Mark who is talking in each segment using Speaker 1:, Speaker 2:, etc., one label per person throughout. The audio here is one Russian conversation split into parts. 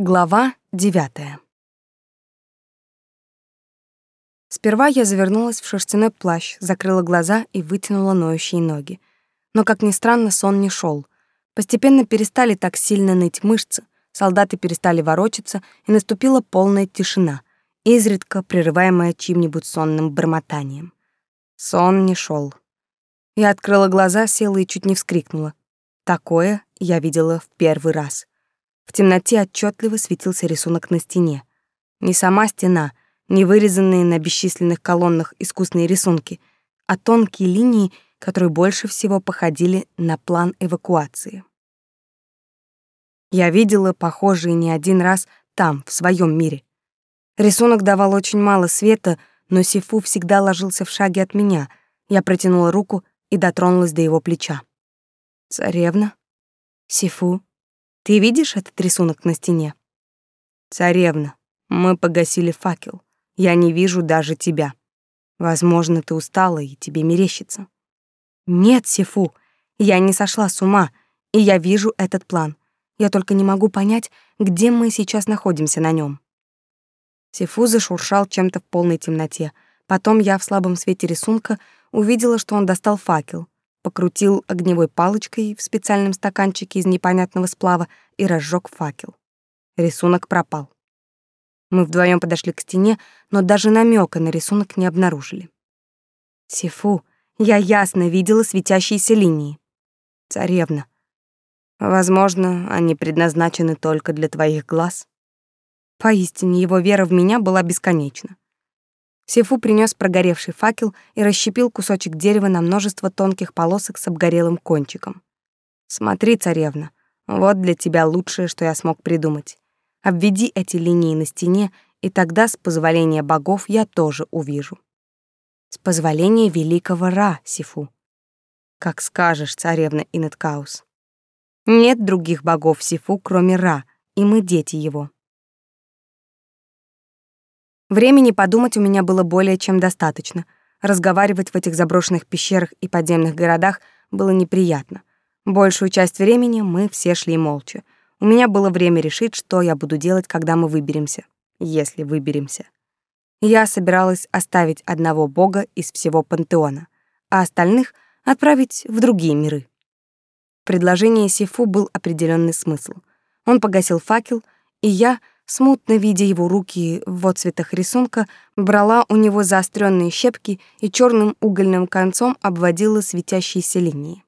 Speaker 1: Глава девятая. Сперва я завернулась в шерстяной плащ, закрыла глаза и вытянула ноющие ноги. Но, как ни странно, сон не шел. Постепенно перестали так сильно ныть мышцы, солдаты перестали ворочаться, и наступила полная тишина, изредка прерываемая чьим-нибудь сонным бормотанием. Сон не шел. Я открыла глаза, села и чуть не вскрикнула. Такое я видела в первый раз. В темноте отчетливо светился рисунок на стене. Не сама стена, не вырезанные на бесчисленных колоннах искусные рисунки, а тонкие линии, которые больше всего походили на план эвакуации. Я видела похожие не один раз там, в своем мире. Рисунок давал очень мало света, но Сифу всегда ложился в шаге от меня. Я протянула руку и дотронулась до его плеча. «Царевна? Сифу?» Ты видишь этот рисунок на стене? Царевна, мы погасили факел. Я не вижу даже тебя. Возможно, ты устала и тебе мерещится. Нет, Сифу, я не сошла с ума, и я вижу этот план. Я только не могу понять, где мы сейчас находимся на нем. Сифу зашуршал чем-то в полной темноте. Потом я в слабом свете рисунка увидела, что он достал факел покрутил огневой палочкой в специальном стаканчике из непонятного сплава и разжег факел. Рисунок пропал. Мы вдвоем подошли к стене, но даже намека на рисунок не обнаружили. Сифу, я ясно видела светящиеся линии. Царевна. Возможно, они предназначены только для твоих глаз. Поистине его вера в меня была бесконечна. Сифу принес прогоревший факел и расщепил кусочек дерева на множество тонких полосок с обгорелым кончиком. «Смотри, царевна, вот для тебя лучшее, что я смог придумать. Обведи эти линии на стене, и тогда, с позволения богов, я тоже увижу». «С позволения великого Ра, Сифу». «Как скажешь, царевна Инеткаус». «Нет других богов Сифу, кроме Ра, и мы дети его». Времени подумать у меня было более чем достаточно. Разговаривать в этих заброшенных пещерах и подземных городах было неприятно. Большую часть времени мы все шли молча. У меня было время решить, что я буду делать, когда мы выберемся. Если выберемся. Я собиралась оставить одного бога из всего пантеона, а остальных отправить в другие миры. В предложении Сифу был определенный смысл. Он погасил факел, и я — смутно видя его руки в отцветах рисунка, брала у него заостренные щепки и черным угольным концом обводила светящиеся линии.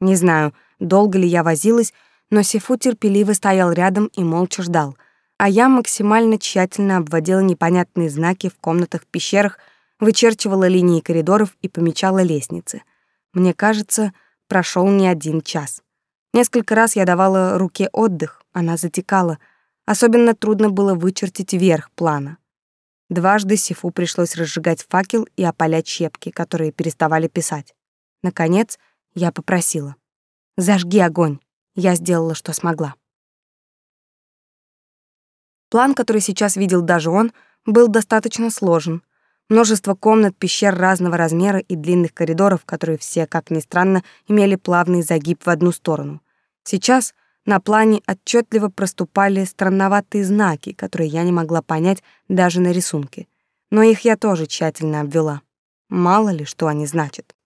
Speaker 1: Не знаю, долго ли я возилась, но Сифу терпеливо стоял рядом и молча ждал, а я максимально тщательно обводила непонятные знаки в комнатах-пещерах, вычерчивала линии коридоров и помечала лестницы. Мне кажется, прошел не один час. Несколько раз я давала руке отдых, она затекала — Особенно трудно было вычертить верх плана. Дважды Сифу пришлось разжигать факел и опалять щепки, которые переставали писать. Наконец, я попросила. «Зажги огонь». Я сделала, что смогла. План, который сейчас видел даже он, был достаточно сложен. Множество комнат, пещер разного размера и длинных коридоров, которые все, как ни странно, имели плавный загиб в одну сторону. Сейчас — на плане отчетливо проступали странноватые знаки, которые я не могла понять даже на рисунке. Но их я тоже тщательно обвела. Мало ли, что они значат.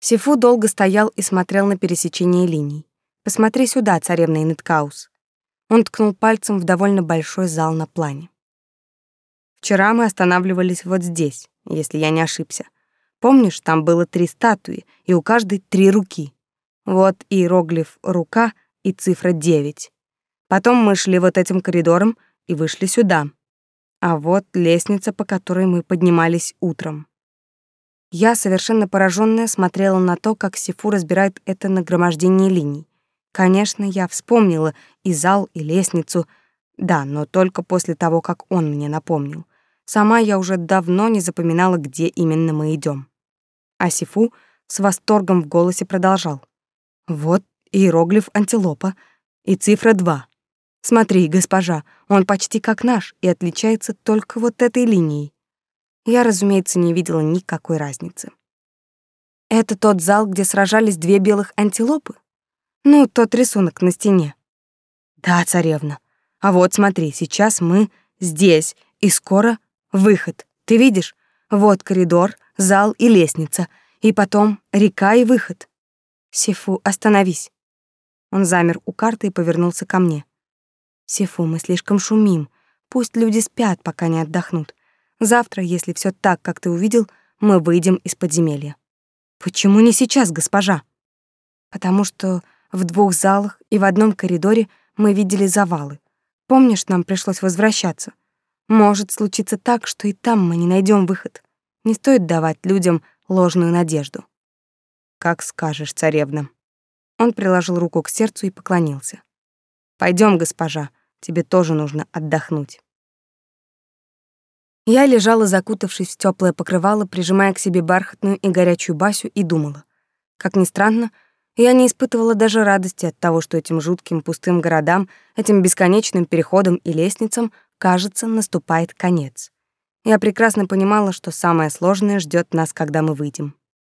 Speaker 1: Сифу долго стоял и смотрел на пересечение линий. «Посмотри сюда, царевна Инеткаус». Он ткнул пальцем в довольно большой зал на плане. «Вчера мы останавливались вот здесь, если я не ошибся. Помнишь, там было три статуи, и у каждой три руки. Вот иероглиф «рука» и цифра 9. Потом мы шли вот этим коридором и вышли сюда. А вот лестница, по которой мы поднимались утром. Я, совершенно пораженная, смотрела на то, как Сифу разбирает это нагромождение линий. Конечно, я вспомнила и зал, и лестницу. Да, но только после того, как он мне напомнил. Сама я уже давно не запоминала, где именно мы идем. А Сифу с восторгом в голосе продолжал. Вот иероглиф антилопа и цифра 2. Смотри, госпожа, он почти как наш и отличается только вот этой линией. Я, разумеется, не видела никакой разницы. Это тот зал, где сражались две белых антилопы? Ну, тот рисунок на стене. Да, царевна. А вот смотри, сейчас мы здесь, и скоро выход. Ты видишь? Вот коридор, зал и лестница, и потом река и выход. Сифу, остановись. Он замер у карты и повернулся ко мне. Сифу, мы слишком шумим. Пусть люди спят, пока не отдохнут. Завтра, если все так, как ты увидел, мы выйдем из подземелья. Почему не сейчас, госпожа? Потому что в двух залах и в одном коридоре мы видели завалы. Помнишь, нам пришлось возвращаться? Может случиться так, что и там мы не найдем выход. Не стоит давать людям ложную надежду. Как скажешь, царевна. Он приложил руку к сердцу и поклонился. Пойдем, госпожа, тебе тоже нужно отдохнуть. Я лежала, закутавшись в теплое покрывало, прижимая к себе бархатную и горячую Басю, и думала. Как ни странно, я не испытывала даже радости от того, что этим жутким пустым городам, этим бесконечным переходам и лестницам, кажется, наступает конец. Я прекрасно понимала, что самое сложное ждет нас, когда мы выйдем.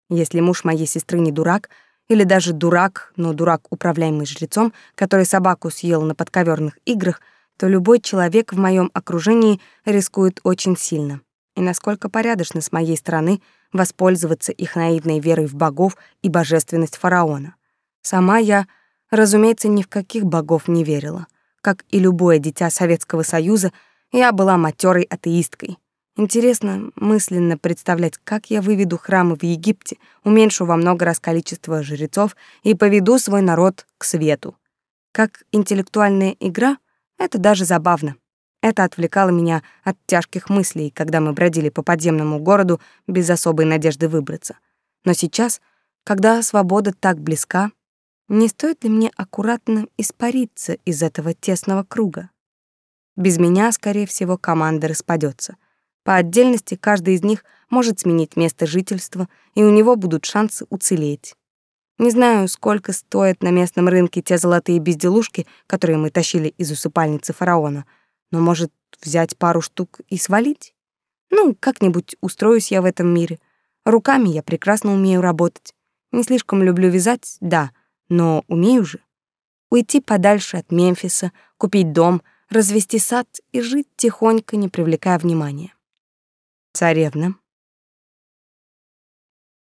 Speaker 1: Если муж моей сестры не дурак, или даже дурак, но дурак, управляемый жрецом, который собаку съел на подковерных играх — то любой человек в моем окружении рискует очень сильно. И насколько порядочно с моей стороны воспользоваться их наивной верой в богов и божественность фараона. Сама я, разумеется, ни в каких богов не верила. Как и любое дитя Советского Союза, я была матерой атеисткой. Интересно мысленно представлять, как я выведу храмы в Египте, уменьшу во много раз количество жрецов и поведу свой народ к свету. Как интеллектуальная игра — это даже забавно. Это отвлекало меня от тяжких мыслей, когда мы бродили по подземному городу без особой надежды выбраться. Но сейчас, когда свобода так близка, не стоит ли мне аккуратно испариться из этого тесного круга? Без меня, скорее всего, команда распадется. По отдельности каждый из них может сменить место жительства, и у него будут шансы уцелеть. Не знаю, сколько стоят на местном рынке те золотые безделушки, которые мы тащили из усыпальницы фараона, но, может, взять пару штук и свалить? Ну, как-нибудь устроюсь я в этом мире. Руками я прекрасно умею работать. Не слишком люблю вязать, да, но умею же. Уйти подальше от Мемфиса, купить дом, развести сад и жить тихонько, не привлекая внимания. Царевна.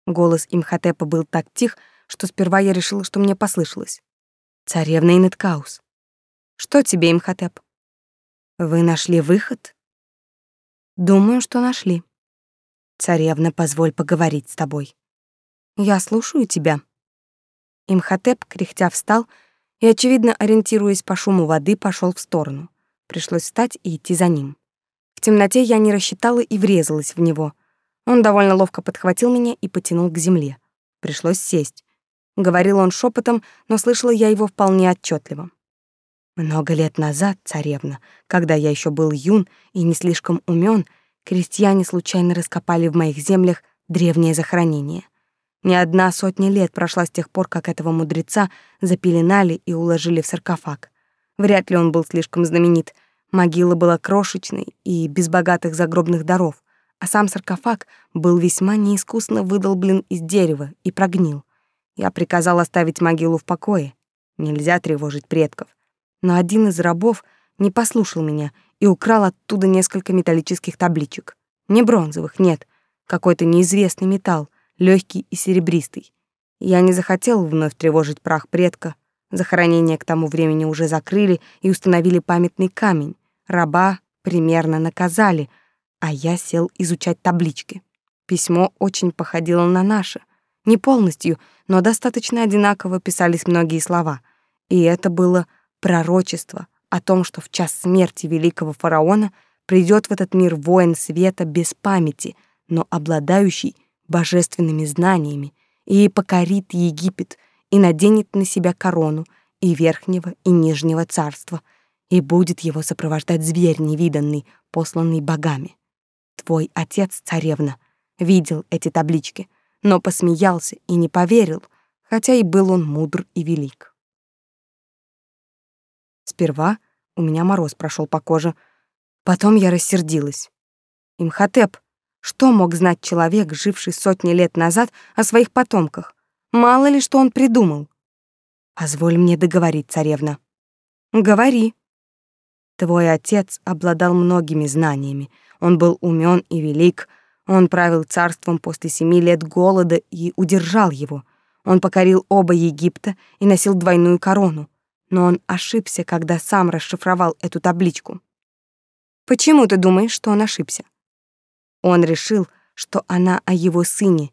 Speaker 1: Голос Имхотепа был так тих, что сперва я решила, что мне послышалось. Царевна Инеткаус. Что тебе, Имхотеп? Вы нашли выход? Думаю, что нашли. Царевна, позволь поговорить с тобой. Я слушаю тебя. Имхотеп, кряхтя, встал и, очевидно, ориентируясь по шуму воды, пошел в сторону. Пришлось встать и идти за ним. Темноте я не рассчитала и врезалась в него. Он довольно ловко подхватил меня и потянул к земле. Пришлось сесть. Говорил он шепотом, но слышала я его вполне отчетливо. Много лет назад, царевна, когда я еще был юн и не слишком умен, крестьяне случайно раскопали в моих землях древнее захоронение. Не одна сотня лет прошла с тех пор, как этого мудреца запеленали и уложили в саркофаг. Вряд ли он был слишком знаменит. Могила была крошечной и без богатых загробных даров, а сам саркофаг был весьма неискусно выдолблен из дерева и прогнил. Я приказал оставить могилу в покое. Нельзя тревожить предков. Но один из рабов не послушал меня и украл оттуда несколько металлических табличек. Не бронзовых, нет. Какой-то неизвестный металл, легкий и серебристый. Я не захотел вновь тревожить прах предка. Захоронение к тому времени уже закрыли и установили памятный камень. Раба примерно наказали, а я сел изучать таблички. Письмо очень походило на наше — не полностью, но достаточно одинаково писались многие слова. И это было пророчество о том, что в час смерти великого фараона придет в этот мир воин света без памяти, но обладающий божественными знаниями, и покорит Египет, и наденет на себя корону и верхнего, и нижнего царства, и будет его сопровождать зверь невиданный, посланный богами. Твой отец, царевна, видел эти таблички — но посмеялся и не поверил, хотя и был он мудр и велик. Сперва у меня мороз прошел по коже, потом я рассердилась. Имхотеп, что мог знать человек, живший сотни лет назад, о своих потомках? Мало ли что он придумал. Позволь мне договорить, царевна. Говори. Твой отец обладал многими знаниями. Он был умен и велик. Он правил царством после семи лет голода и удержал его. Он покорил оба Египта и носил двойную корону. Но он ошибся, когда сам расшифровал эту табличку. Почему ты думаешь, что он ошибся? Он решил, что она о его сыне,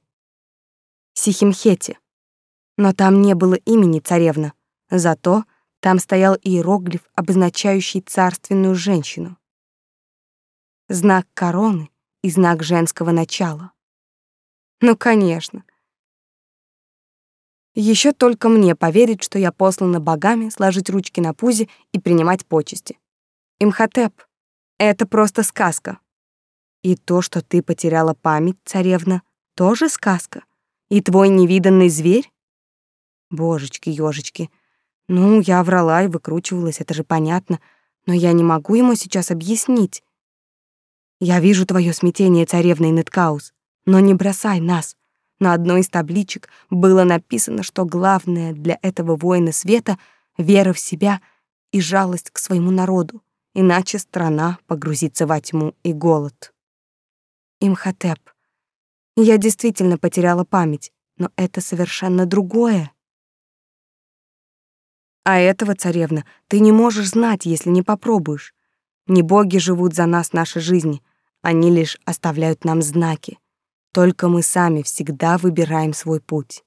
Speaker 1: Сихимхете. Но там не было имени царевна. Зато там стоял иероглиф, обозначающий царственную женщину. Знак короны и знак женского начала. Ну, конечно. Еще только мне поверить, что я послана богами сложить ручки на пузе и принимать почести. Имхотеп, это просто сказка. И то, что ты потеряла память, царевна, тоже сказка. И твой невиданный зверь? Божечки-ёжечки. Ну, я врала и выкручивалась, это же понятно, но я не могу ему сейчас объяснить. Я вижу твое смятение, царевна Инеткаус, но не бросай нас. На одной из табличек было написано, что главное для этого воина света — вера в себя и жалость к своему народу иначе страна погрузится во тьму и голод. Имхотеп. Я действительно потеряла память, но это совершенно другое. А этого, царевна, ты не можешь знать, если не попробуешь. Не боги живут за нас нашей жизни, они лишь оставляют нам знаки. Только мы сами всегда выбираем свой путь.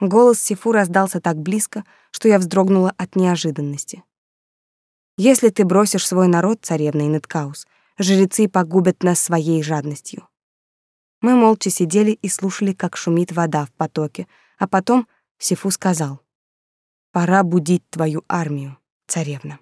Speaker 1: Голос Сифу раздался так близко, что я вздрогнула от неожиданности. Если ты бросишь свой народ, царевна Инеткаус, жрецы погубят нас своей жадностью. Мы молча сидели и слушали, как шумит вода в потоке, а потом Сифу сказал: "Пора будить твою армию, царевна".